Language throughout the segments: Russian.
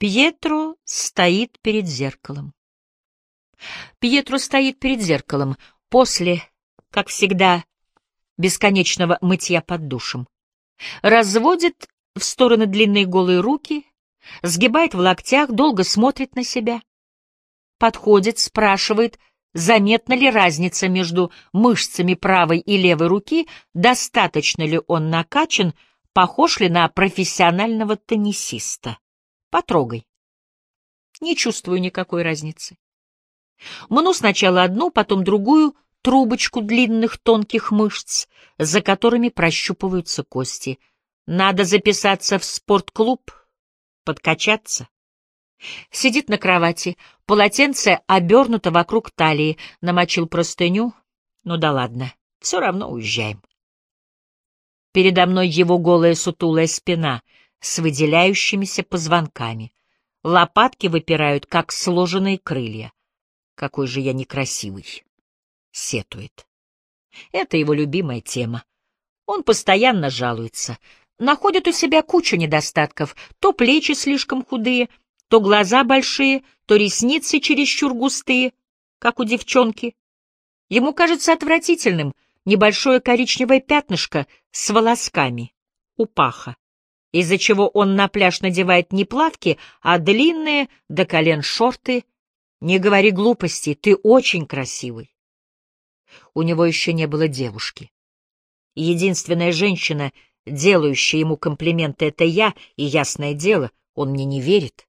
Пьетро стоит перед зеркалом. Пьетро стоит перед зеркалом после, как всегда, бесконечного мытья под душем. Разводит в стороны длинные голые руки, сгибает в локтях, долго смотрит на себя. Подходит, спрашивает, заметна ли разница между мышцами правой и левой руки, достаточно ли он накачан, похож ли на профессионального теннисиста. Потрогай. Не чувствую никакой разницы. Мну сначала одну, потом другую трубочку длинных тонких мышц, за которыми прощупываются кости. Надо записаться в спортклуб, подкачаться. Сидит на кровати, полотенце обернуто вокруг талии, намочил простыню. Ну да ладно, все равно уезжаем. Передо мной его голая сутулая спина — с выделяющимися позвонками. Лопатки выпирают, как сложенные крылья. Какой же я некрасивый. Сетует. Это его любимая тема. Он постоянно жалуется. Находит у себя кучу недостатков. То плечи слишком худые, то глаза большие, то ресницы чересчур густые, как у девчонки. Ему кажется отвратительным небольшое коричневое пятнышко с волосками у паха из-за чего он на пляж надевает не плавки, а длинные до колен шорты. Не говори глупости, ты очень красивый. У него еще не было девушки. Единственная женщина, делающая ему комплименты, — это я, и ясное дело, он мне не верит.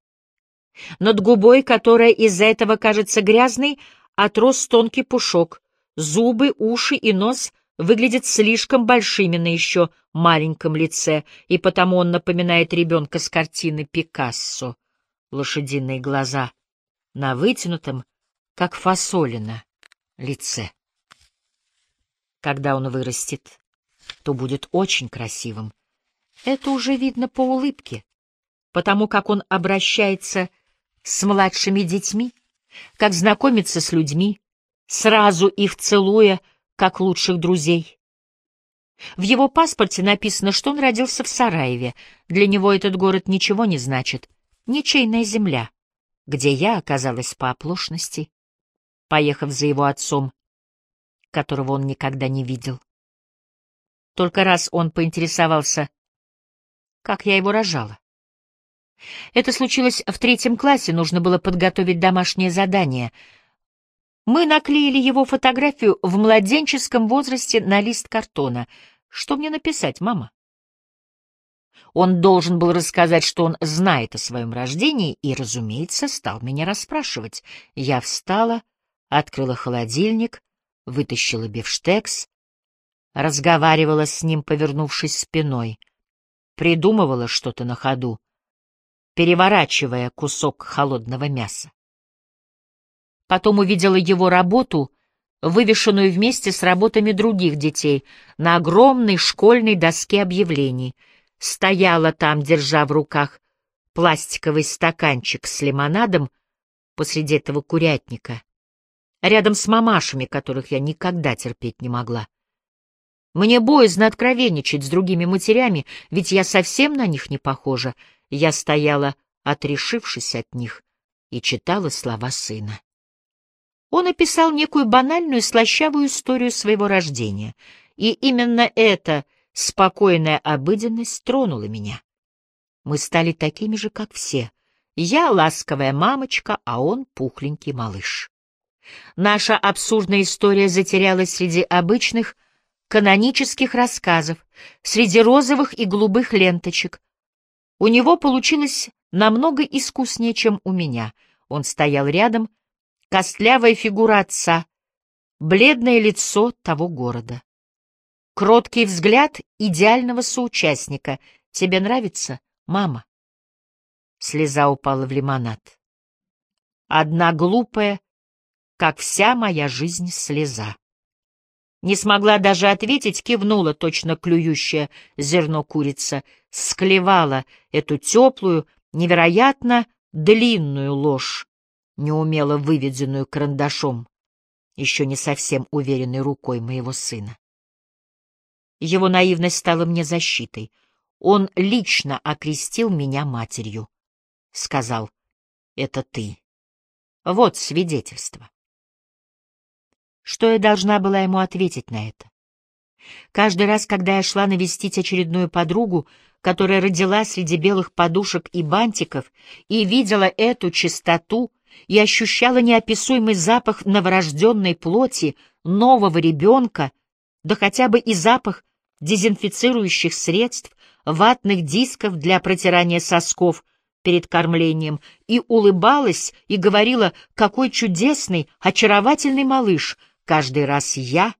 Над губой, которая из-за этого кажется грязной, отрос тонкий пушок, зубы, уши и нос выглядят слишком большими на еще маленьком лице, и потому он напоминает ребенка с картины Пикассо. Лошадиные глаза на вытянутом, как фасолина, лице. Когда он вырастет, то будет очень красивым. Это уже видно по улыбке, потому как он обращается с младшими детьми, как знакомится с людьми, сразу их целуя, как лучших друзей. В его паспорте написано, что он родился в Сараеве. Для него этот город ничего не значит. Ничейная земля, где я оказалась по оплошности, поехав за его отцом, которого он никогда не видел. Только раз он поинтересовался, как я его рожала. Это случилось в третьем классе, нужно было подготовить домашнее задание. Мы наклеили его фотографию в младенческом возрасте на лист картона — что мне написать, мама? Он должен был рассказать, что он знает о своем рождении, и, разумеется, стал меня расспрашивать. Я встала, открыла холодильник, вытащила бифштекс, разговаривала с ним, повернувшись спиной, придумывала что-то на ходу, переворачивая кусок холодного мяса. Потом увидела его работу — вывешенную вместе с работами других детей на огромной школьной доске объявлений. Стояла там, держа в руках пластиковый стаканчик с лимонадом посреди этого курятника, рядом с мамашами, которых я никогда терпеть не могла. Мне боязно откровенничать с другими матерями, ведь я совсем на них не похожа. Я стояла, отрешившись от них, и читала слова сына. Он описал некую банальную слащавую историю своего рождения, и именно эта спокойная обыденность тронула меня. Мы стали такими же, как все. Я ласковая мамочка, а он пухленький малыш. Наша абсурдная история затерялась среди обычных канонических рассказов, среди розовых и голубых ленточек. У него получилось намного искуснее, чем у меня. Он стоял рядом, костлявая фигура отца, бледное лицо того города. Кроткий взгляд идеального соучастника. Тебе нравится, мама? Слеза упала в лимонад. Одна глупая, как вся моя жизнь, слеза. Не смогла даже ответить, кивнула точно клюющее зерно курица, склевала эту теплую, невероятно длинную ложь, неумело выведенную карандашом, еще не совсем уверенной рукой моего сына. Его наивность стала мне защитой. Он лично окрестил меня матерью. сказал, — это ты. Вот свидетельство. Что я должна была ему ответить на это? Каждый раз, когда я шла навестить очередную подругу, которая родила среди белых подушек и бантиков, и видела эту чистоту, и ощущала неописуемый запах новорожденной плоти, нового ребенка, да хотя бы и запах дезинфицирующих средств, ватных дисков для протирания сосков перед кормлением, и улыбалась и говорила, какой чудесный, очаровательный малыш. Каждый раз я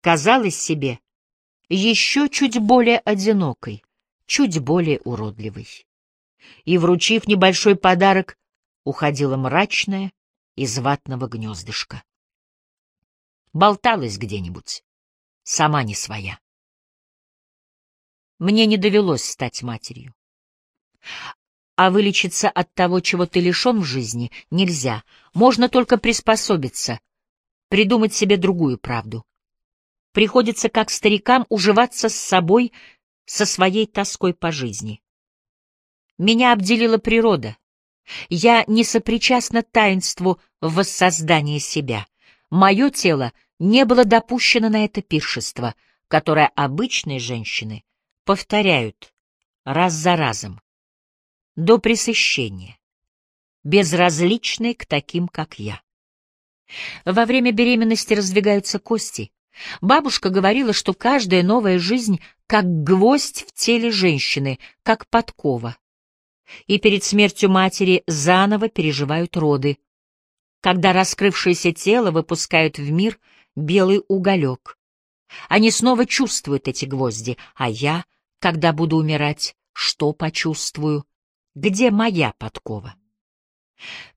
казалась себе еще чуть более одинокой, чуть более уродливой. И, вручив небольшой подарок, уходила мрачная из ватного гнездышка. Болталась где-нибудь, сама не своя. Мне не довелось стать матерью. А вылечиться от того, чего ты лишен в жизни, нельзя. Можно только приспособиться, придумать себе другую правду. Приходится, как старикам, уживаться с собой, со своей тоской по жизни. Меня обделила природа. Я не сопричастна таинству воссоздания себя. Мое тело не было допущено на это пиршество, которое обычные женщины повторяют раз за разом, до пресыщения, безразличные к таким, как я. Во время беременности раздвигаются кости. Бабушка говорила, что каждая новая жизнь как гвоздь в теле женщины, как подкова. И перед смертью матери заново переживают роды, когда раскрывшееся тело выпускают в мир белый уголек. Они снова чувствуют эти гвозди, а я, когда буду умирать, что почувствую? Где моя подкова?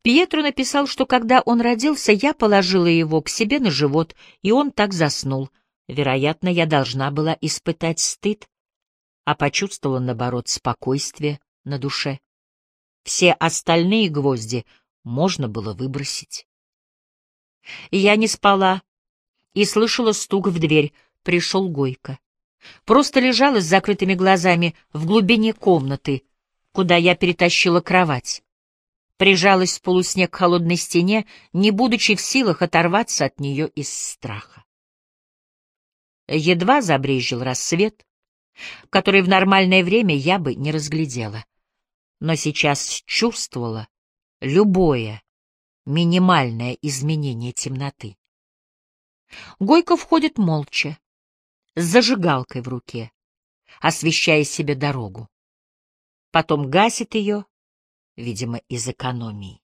Пьетро написал, что когда он родился, я положила его к себе на живот, и он так заснул. Вероятно, я должна была испытать стыд, а почувствовала, наоборот, спокойствие на душе. Все остальные гвозди можно было выбросить. Я не спала и слышала стук в дверь. Пришел Гойко. Просто лежала с закрытыми глазами в глубине комнаты, куда я перетащила кровать прижалась в полуснег к холодной стене, не будучи в силах оторваться от нее из страха. Едва забрезжил рассвет, который в нормальное время я бы не разглядела, но сейчас чувствовала любое минимальное изменение темноты. Гойко входит молча, с зажигалкой в руке, освещая себе дорогу. Потом гасит ее видимо, из экономии.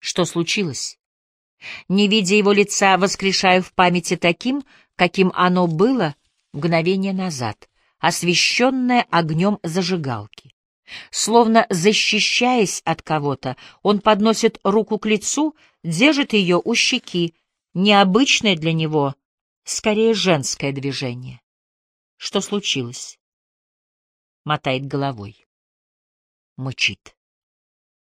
Что случилось? Не видя его лица, воскрешаю в памяти таким, каким оно было мгновение назад, освещенное огнем зажигалки. Словно защищаясь от кого-то, он подносит руку к лицу, держит ее у щеки, необычное для него, скорее женское движение. Что случилось? Мотает головой. Мычит.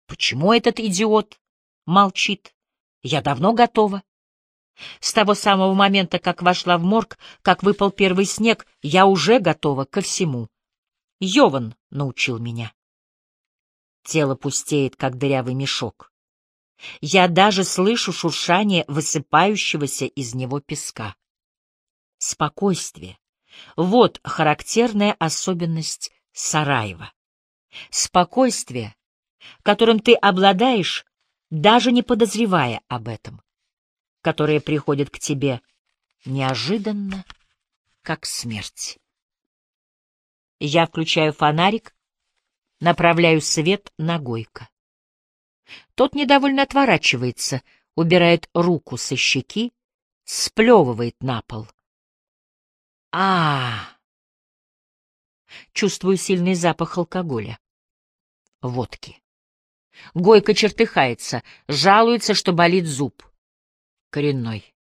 Почему этот идиот молчит? Я давно готова. С того самого момента, как вошла в морг, как выпал первый снег, я уже готова ко всему. Йован научил меня. Тело пустеет, как дырявый мешок. Я даже слышу шуршание высыпающегося из него песка. Спокойствие. Вот характерная особенность Сараева. Спокойствие которым ты обладаешь, даже не подозревая об этом, которые приходят к тебе неожиданно, как смерть. Я включаю фонарик, направляю свет на Гойко. Тот недовольно отворачивается, убирает руку со щеки, сплевывает на пол. а, -а. Чувствую сильный запах алкоголя. Водки. Гойко чертыхается, жалуется, что болит зуб. Коренной.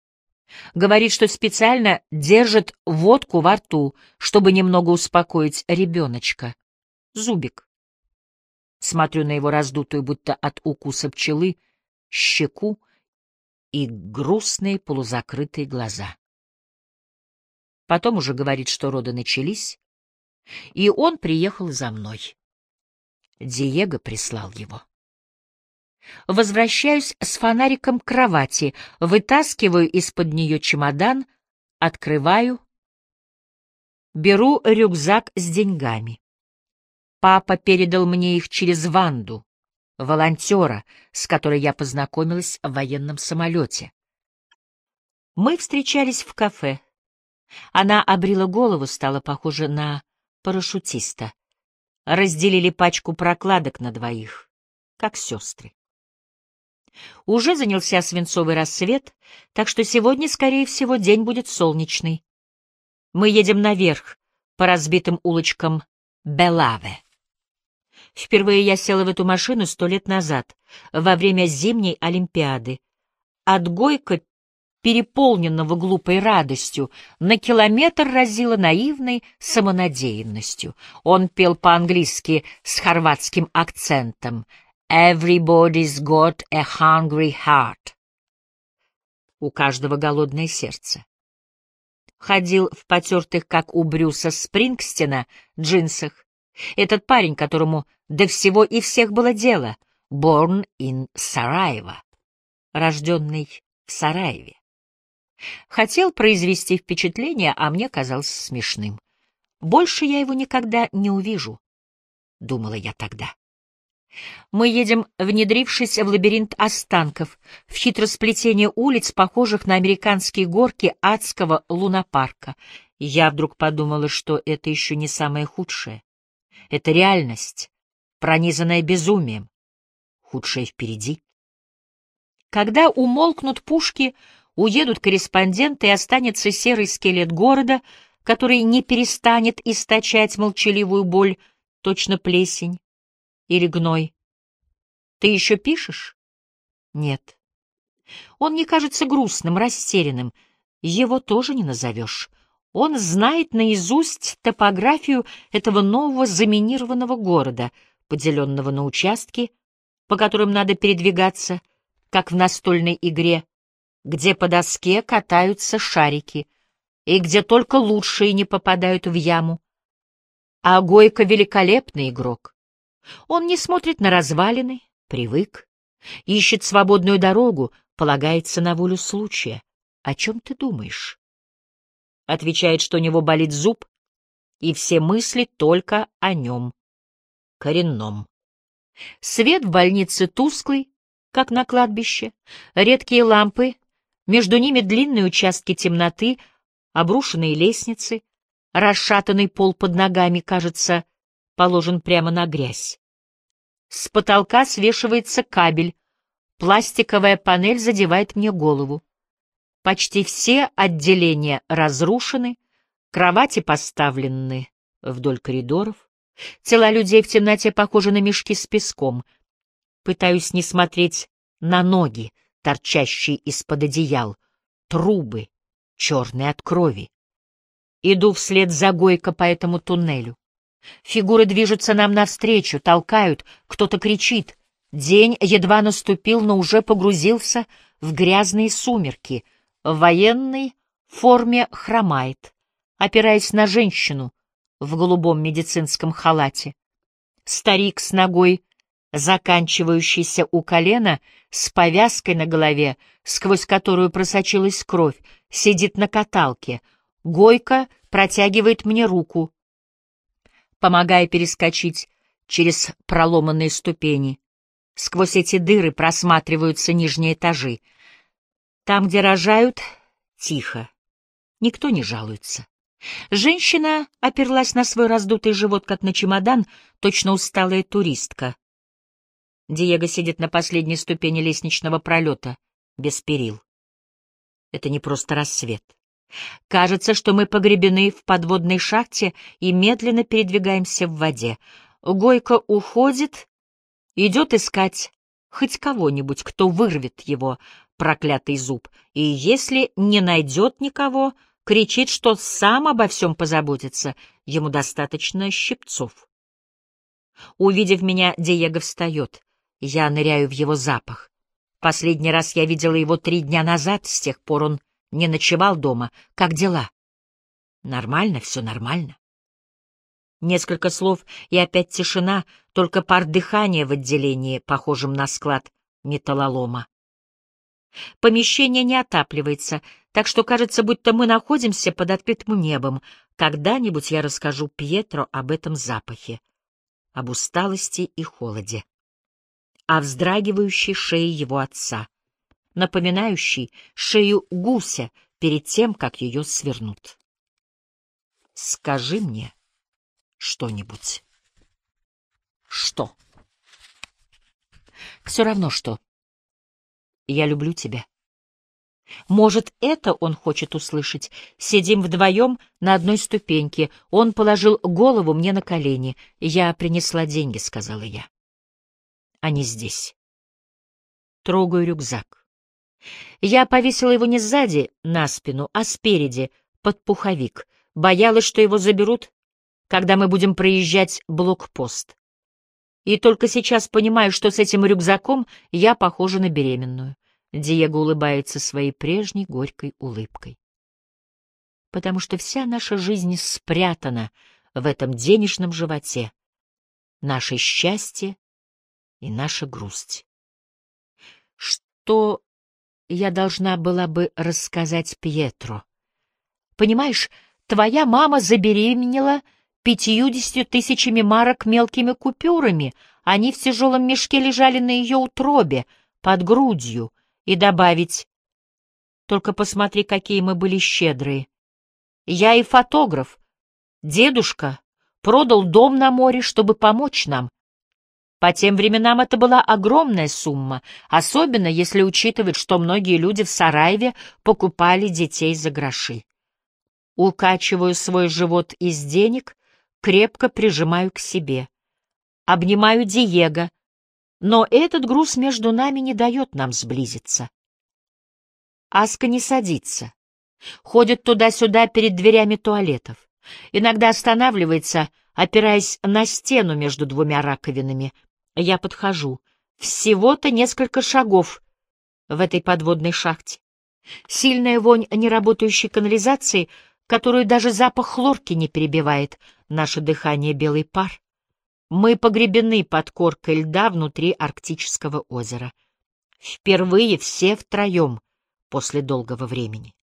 Говорит, что специально держит водку во рту, чтобы немного успокоить ребеночка. Зубик. Смотрю на его раздутую, будто от укуса пчелы, щеку и грустные полузакрытые глаза. Потом уже говорит, что роды начались, и он приехал за мной. Диего прислал его. Возвращаюсь с фонариком к кровати, вытаскиваю из-под нее чемодан, открываю, беру рюкзак с деньгами. Папа передал мне их через Ванду, волонтера, с которой я познакомилась в военном самолете. Мы встречались в кафе. Она обрила голову, стала похожа на парашютиста. Разделили пачку прокладок на двоих, как сестры. Уже занялся свинцовый рассвет, так что сегодня, скорее всего, день будет солнечный. Мы едем наверх, по разбитым улочкам Белаве. Впервые я села в эту машину сто лет назад, во время зимней Олимпиады. От Гойка, переполненного глупой радостью, на километр разило наивной самонадеянностью. Он пел по-английски с хорватским акцентом «Everybody's got a hungry heart». У каждого голодное сердце. Ходил в потертых, как у Брюса Спрингстена, джинсах. Этот парень, которому до всего и всех было дело, born in Sarajevo, рожденный в Сараеве. Хотел произвести впечатление, а мне казался смешным. Больше я его никогда не увижу, — думала я тогда. Мы едем, внедрившись в лабиринт останков, в хитросплетение улиц, похожих на американские горки адского лунопарка. Я вдруг подумала, что это еще не самое худшее. Это реальность, пронизанная безумием. Худшее впереди. Когда умолкнут пушки, уедут корреспонденты и останется серый скелет города, который не перестанет источать молчаливую боль, точно плесень или гной. Ты еще пишешь? Нет. Он не кажется грустным, растерянным. Его тоже не назовешь. Он знает наизусть топографию этого нового заминированного города, поделенного на участки, по которым надо передвигаться, как в настольной игре, где по доске катаются шарики и где только лучшие не попадают в яму. А Гойко — великолепный игрок. Он не смотрит на развалины, привык, ищет свободную дорогу, полагается на волю случая. О чем ты думаешь? Отвечает, что у него болит зуб, и все мысли только о нем, коренном. Свет в больнице тусклый, как на кладбище, редкие лампы, между ними длинные участки темноты, обрушенные лестницы, расшатанный пол под ногами, кажется, положен прямо на грязь. С потолка свешивается кабель, пластиковая панель задевает мне голову. Почти все отделения разрушены, кровати поставлены вдоль коридоров, тела людей в темноте похожи на мешки с песком. Пытаюсь не смотреть на ноги, торчащие из-под одеял, трубы, черные от крови. Иду вслед за Гойко по этому туннелю. Фигуры движутся нам навстречу, толкают, кто-то кричит. День едва наступил, но уже погрузился в грязные сумерки. В военной форме хромает, опираясь на женщину в голубом медицинском халате. Старик с ногой, заканчивающийся у колена, с повязкой на голове, сквозь которую просочилась кровь, сидит на каталке. Гойка протягивает мне руку помогая перескочить через проломанные ступени. Сквозь эти дыры просматриваются нижние этажи. Там, где рожают, тихо. Никто не жалуется. Женщина оперлась на свой раздутый живот, как на чемодан, точно усталая туристка. Диего сидит на последней ступени лестничного пролета, без перил. Это не просто рассвет. Кажется, что мы погребены в подводной шахте и медленно передвигаемся в воде. Гойко уходит, идет искать хоть кого-нибудь, кто вырвет его проклятый зуб, и если не найдет никого, кричит, что сам обо всем позаботится, ему достаточно щипцов. Увидев меня, Диего встает. Я ныряю в его запах. Последний раз я видела его три дня назад, с тех пор он не ночевал дома. Как дела? Нормально, все нормально. Несколько слов, и опять тишина, только пар дыхания в отделении, похожем на склад металлолома. Помещение не отапливается, так что кажется, будто мы находимся под открытым небом. Когда-нибудь я расскажу Пьетро об этом запахе, об усталости и холоде, о вздрагивающей шее его отца, напоминающей шею гуся перед тем, как ее свернут. Скажи мне что-нибудь. Что? Все равно что. Я люблю тебя. Может, это он хочет услышать. Сидим вдвоем на одной ступеньке. Он положил голову мне на колени. Я принесла деньги, — сказала я. Они здесь. Трогаю рюкзак. Я повесила его не сзади, на спину, а спереди, под пуховик. Боялась, что его заберут, когда мы будем проезжать блокпост. И только сейчас понимаю, что с этим рюкзаком я похожа на беременную. Диего улыбается своей прежней горькой улыбкой. Потому что вся наша жизнь спрятана в этом денежном животе, наше счастье и наша грусть. Что я должна была бы рассказать Пьетро? Понимаешь, твоя мама забеременела пятьюдесятью тысячами марок мелкими купюрами, они в тяжелом мешке лежали на ее утробе, под грудью, и добавить «Только посмотри, какие мы были щедрые. Я и фотограф. Дедушка продал дом на море, чтобы помочь нам. По тем временам это была огромная сумма, особенно если учитывать, что многие люди в Сараеве покупали детей за гроши. Укачиваю свой живот из денег, крепко прижимаю к себе. Обнимаю Диего, но этот груз между нами не дает нам сблизиться. Аска не садится. Ходит туда-сюда перед дверями туалетов. Иногда останавливается, опираясь на стену между двумя раковинами. Я подхожу. Всего-то несколько шагов в этой подводной шахте. Сильная вонь неработающей канализации, которую даже запах хлорки не перебивает, наше дыхание белый пар. Мы погребены под коркой льда внутри Арктического озера. Впервые все втроем после долгого времени.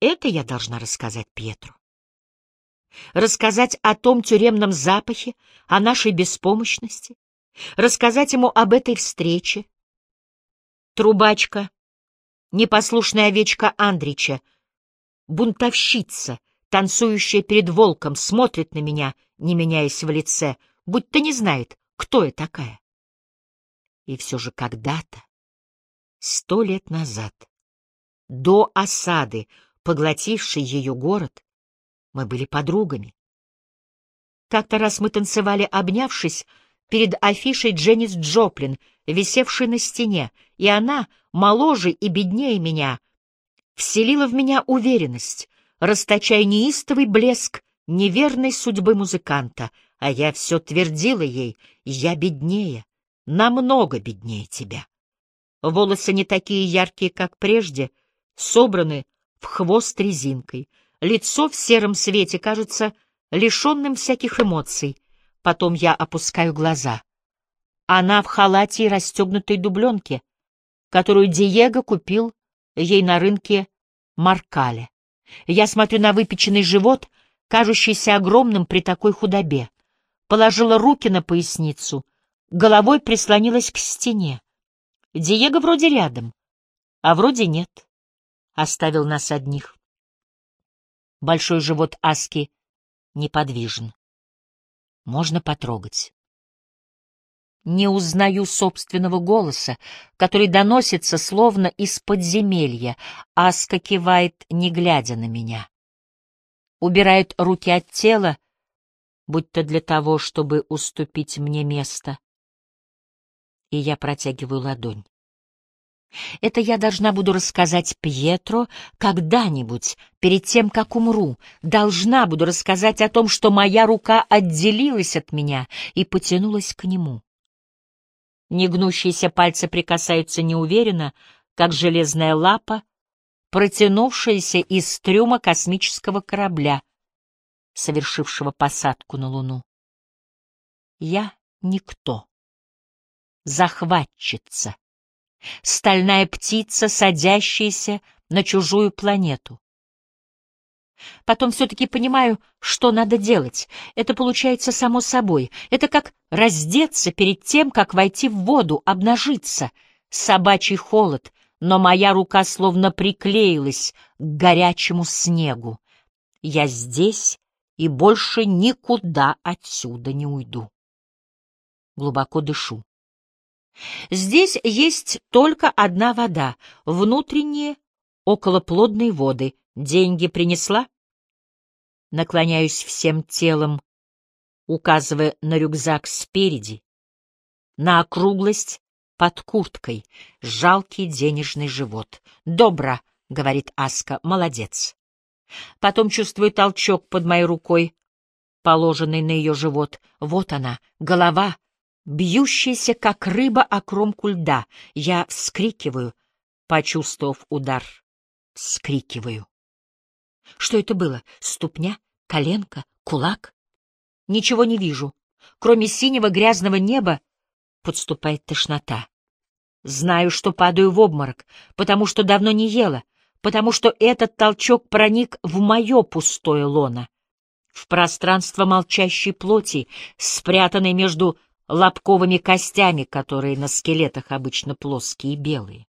Это я должна рассказать Петру. Рассказать о том тюремном запахе, о нашей беспомощности, рассказать ему об этой встрече. Трубачка, непослушная овечка Андрича, бунтовщица — танцующая перед волком, смотрит на меня, не меняясь в лице, будто не знает, кто я такая. И все же когда-то, сто лет назад, до осады, поглотившей ее город, мы были подругами. Как-то раз мы танцевали, обнявшись, перед афишей Дженнис Джоплин, висевшей на стене, и она, моложе и беднее меня, вселила в меня уверенность, расточая неистовый блеск неверной судьбы музыканта, а я все твердила ей, я беднее, намного беднее тебя. Волосы не такие яркие, как прежде, собраны в хвост резинкой, лицо в сером свете кажется лишенным всяких эмоций. Потом я опускаю глаза. Она в халате и расстегнутой дубленке, которую Диего купил ей на рынке Маркале. Я смотрю на выпеченный живот, кажущийся огромным при такой худобе. Положила руки на поясницу, головой прислонилась к стене. Диего вроде рядом, а вроде нет. Оставил нас одних. Большой живот Аски неподвижен. Можно потрогать. Не узнаю собственного голоса, который доносится словно из подземелья, Аска кивает, не глядя на меня. Убирает руки от тела, будто для того, чтобы уступить мне место. И я протягиваю ладонь. Это я должна буду рассказать Пьетро когда-нибудь, перед тем, как умру. Должна буду рассказать о том, что моя рука отделилась от меня и потянулась к нему. Негнущиеся пальцы прикасаются неуверенно, как железная лапа, протянувшаяся из трюма космического корабля. совершившего посадку на Луну. Я никто. Захватчица. Стальная птица, садящаяся на чужую планету. Потом все-таки понимаю, что надо делать. Это получается само собой. Это как раздеться перед тем, как войти в воду, обнажиться. Собачий холод, но моя рука словно приклеилась к горячему снегу. Я здесь и больше никуда отсюда не уйду. Глубоко дышу. Здесь есть только одна вода, внутренние, околоплодные воды. Деньги принесла? Наклоняюсь всем телом, указывая на рюкзак спереди, на округлость под курткой, жалкий денежный живот. «Добро», — говорит Аска, — «молодец». Потом чувствую толчок под моей рукой, положенный на ее живот. Вот она, голова, бьющаяся, как рыба о кромку льда. Я вскрикиваю, почувствовав удар. Вскрикиваю. Что это было? Ступня? Коленка? Кулак? Ничего не вижу. Кроме синего грязного неба подступает тошнота. Знаю, что падаю в обморок, потому что давно не ела, потому что этот толчок проник в мое пустое лоно, в пространство молчащей плоти, спрятанной между лобковыми костями, которые на скелетах обычно плоские и белые.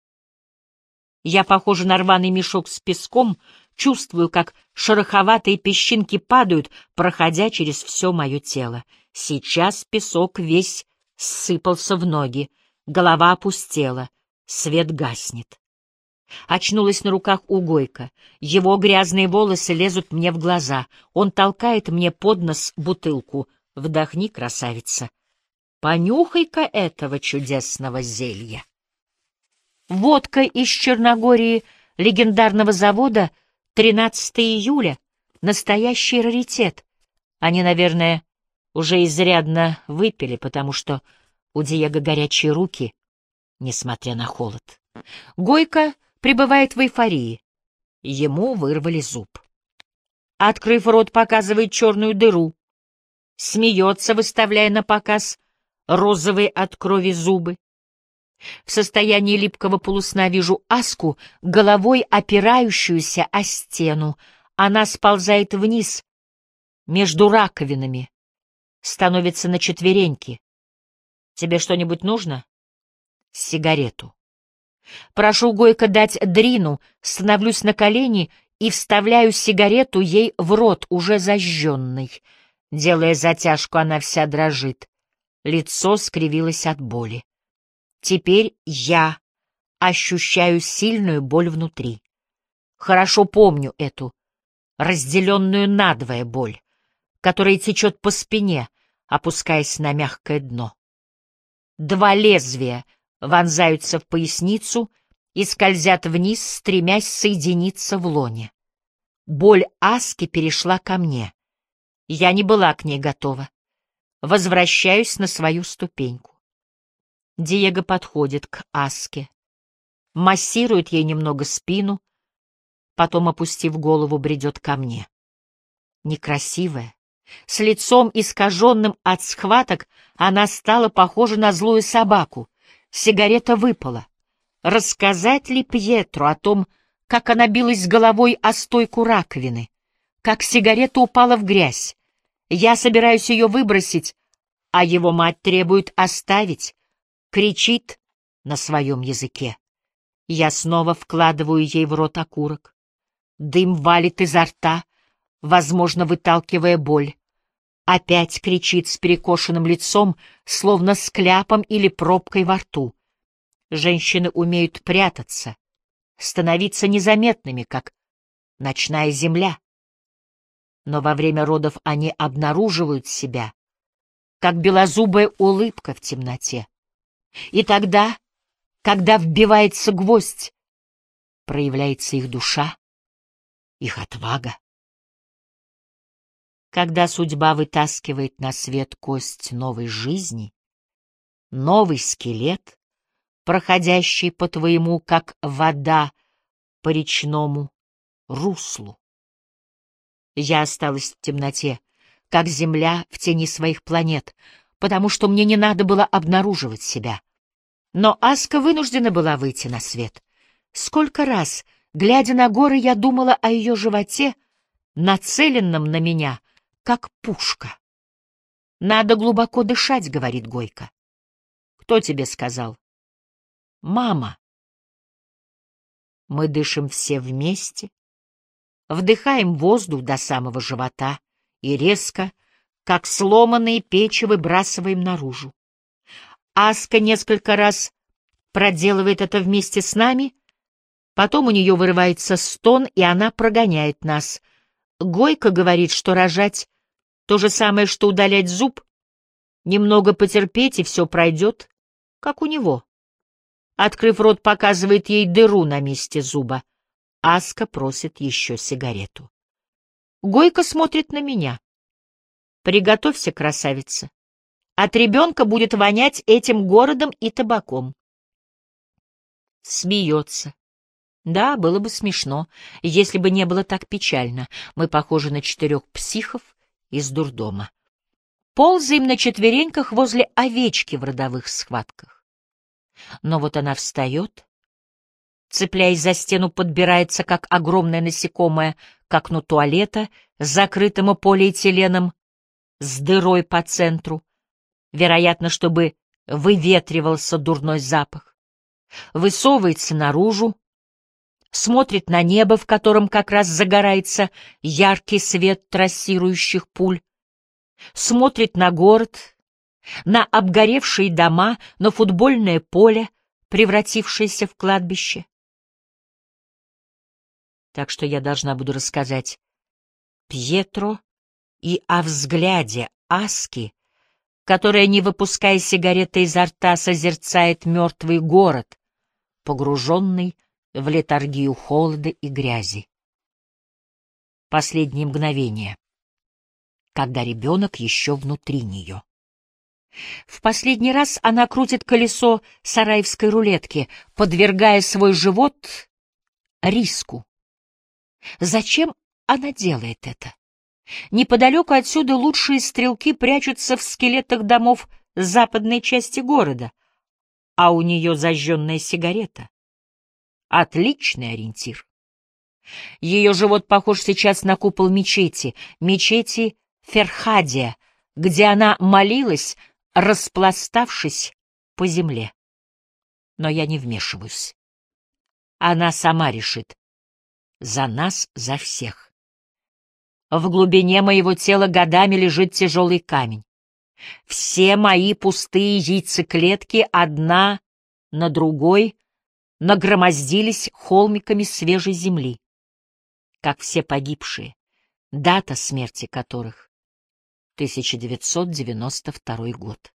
Я похожа на рваный мешок с песком, чувствую, как шероховатые песчинки падают, проходя через все мое тело. Сейчас песок весь сыпался в ноги, голова опустела, свет гаснет. Очнулась на руках у Гойка. Его грязные волосы лезут мне в глаза. Он толкает мне под нос бутылку. Вдохни, красавица. Понюхай-ка этого чудесного зелья. Водка из Черногории легендарного завода 13 июля. Настоящий раритет. Они, наверное, уже изрядно выпили, потому что у Диего горячие руки, несмотря на холод. Гойка пребывает в эйфории. Ему вырвали зуб. Открыв рот, показывает черную дыру. Смеется, выставляя на показ розовые от крови зубы. В состоянии липкого полусна вижу Аску, головой опирающуюся о стену. Она сползает вниз, между раковинами, становится на четвереньки. «Тебе что-нибудь нужно?» «Сигарету». Прошу Гойка дать Дрину, становлюсь на колени и вставляю сигарету ей в рот, уже зажженный. Делая затяжку, она вся дрожит. Лицо скривилось от боли. Теперь я ощущаю сильную боль внутри. Хорошо помню эту, разделенную надвое боль, которая течет по спине, опускаясь на мягкое дно. Два лезвия вонзаются в поясницу и скользят вниз, стремясь соединиться в лоне. Боль Аски перешла ко мне. Я не была к ней готова. Возвращаюсь на свою ступеньку. Диего подходит к Аске, массирует ей немного спину, потом, опустив голову, бредет ко мне. Некрасивая, с лицом искаженным от схваток, она стала похожа на злую собаку. Сигарета выпала. Рассказать ли Пьетру о том, как она билась головой о стойку раковины, как сигарета упала в грязь? Я собираюсь ее выбросить, а его мать требует оставить, кричит на своем языке. Я снова вкладываю ей в рот окурок. Дым валит изо рта, возможно, выталкивая боль. Опять кричит с перекошенным лицом, словно с кляпом или пробкой во рту. Женщины умеют прятаться, становиться незаметными, как ночная земля. Но во время родов они обнаруживают себя, как белозубая улыбка в темноте. И тогда, когда вбивается гвоздь, проявляется их душа, их отвага. Когда судьба вытаскивает на свет кость новой жизни, новый скелет, проходящий по твоему, как вода, по речному руслу. Я осталась в темноте, как Земля в тени своих планет, потому что мне не надо было обнаруживать себя. Но Аска вынуждена была выйти на свет. Сколько раз, глядя на горы, я думала о ее животе, нацеленном на меня, как пушка. «Надо глубоко дышать», — говорит Гойка. «Кто тебе сказал?» «Мама». Мы дышим все вместе, вдыхаем воздух до самого живота и резко, как сломанные печи, выбрасываем наружу. Аска несколько раз проделывает это вместе с нами, потом у нее вырывается стон, и она прогоняет нас. Гойка говорит, что рожать — то же самое, что удалять зуб, немного потерпеть, и все пройдет, как у него. Открыв рот, показывает ей дыру на месте зуба. Аска просит еще сигарету. Гойка смотрит на меня. «Приготовься, красавица. От ребенка будет вонять этим городом и табаком». Смеется. Да, было бы смешно, если бы не было так печально. Мы похожи на четырех психов из дурдома. Ползаем на четвереньках возле овечки в родовых схватках. Но вот она встает, цепляясь за стену, подбирается, как огромное насекомое, к окну туалета, закрытому полиэтиленом, с дырой по центру, вероятно, чтобы выветривался дурной запах. Высовывается наружу, смотрит на небо, в котором как раз загорается яркий свет трассирующих пуль, смотрит на город, на обгоревшие дома, на футбольное поле, превратившееся в кладбище. Так что я должна буду рассказать Пьетро и о взгляде Аски, которая, не выпуская сигареты изо рта, созерцает мертвый город, погруженный в летаргию холода и грязи. Последние мгновения, когда ребенок еще внутри нее. В последний раз она крутит колесо сараевской рулетки, подвергая свой живот риску. Зачем она делает это? Неподалеку отсюда лучшие стрелки прячутся в скелетах домов западной части города, а у нее зажженная сигарета. Отличный ориентир. Ее живот похож сейчас на купол мечети, мечети Ферхадия, где она молилась, распластавшись по земле. Но я не вмешиваюсь. Она сама решит. За нас, за всех. В глубине моего тела годами лежит тяжелый камень. Все мои пустые яйцеклетки одна на другой нагромоздились холмиками свежей земли, как все погибшие, дата смерти которых — 1992 год.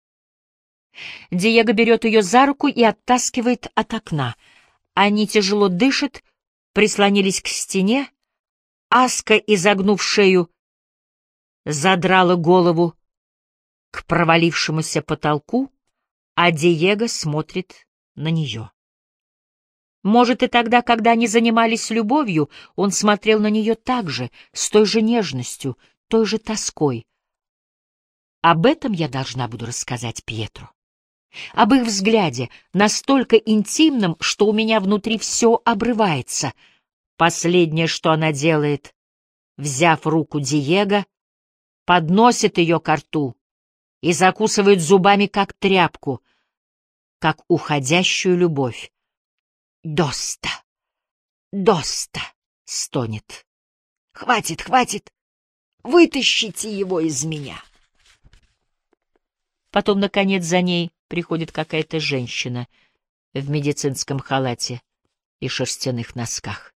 Диего берет ее за руку и оттаскивает от окна. Они тяжело дышат, прислонились к стене. Аска, изогнув шею, задрала голову к провалившемуся потолку, а Диего смотрит на нее. Может, и тогда, когда они занимались любовью, он смотрел на нее так же, с той же нежностью, той же тоской. Об этом я должна буду рассказать Пьетру. Об их взгляде, настолько интимном, что у меня внутри все обрывается. Последнее, что она делает, взяв руку Диего, подносит ее к рту и закусывает зубами, как тряпку, как уходящую любовь. «Доста! Доста!» — стонет. «Хватит, хватит! Вытащите его из меня!» Потом, наконец, за ней приходит какая-то женщина в медицинском халате и шерстяных носках.